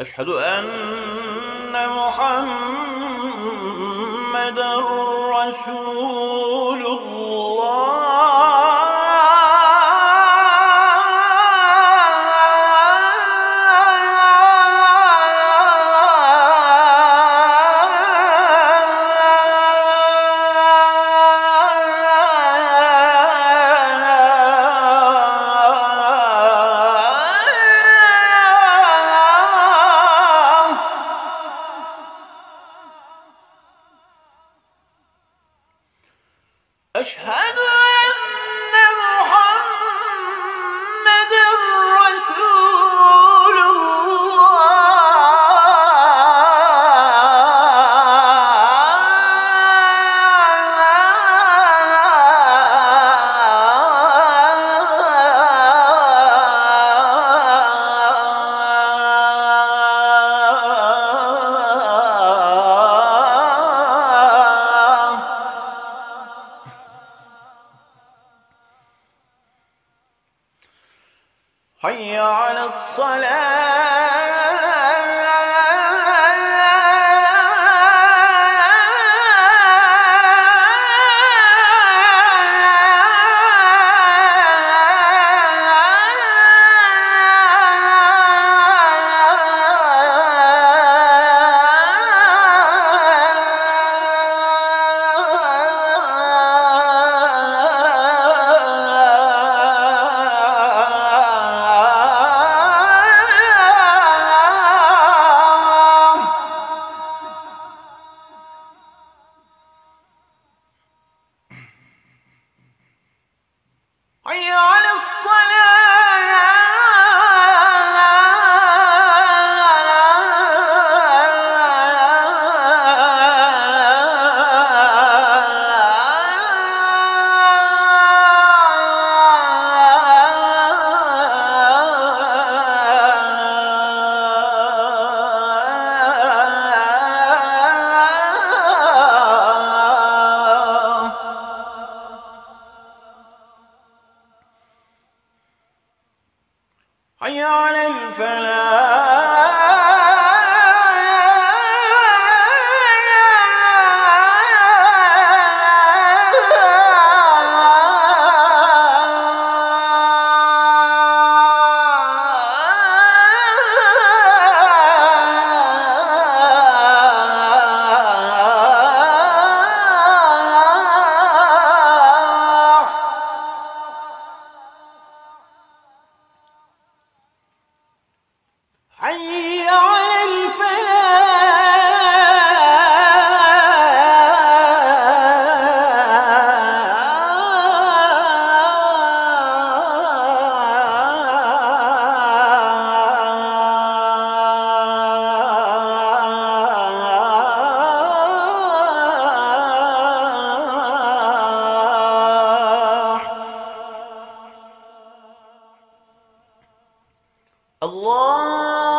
أشهد أن محمد رسول أشهد أن حي على الصلاة. حي على حي على الفلاح. حي على الله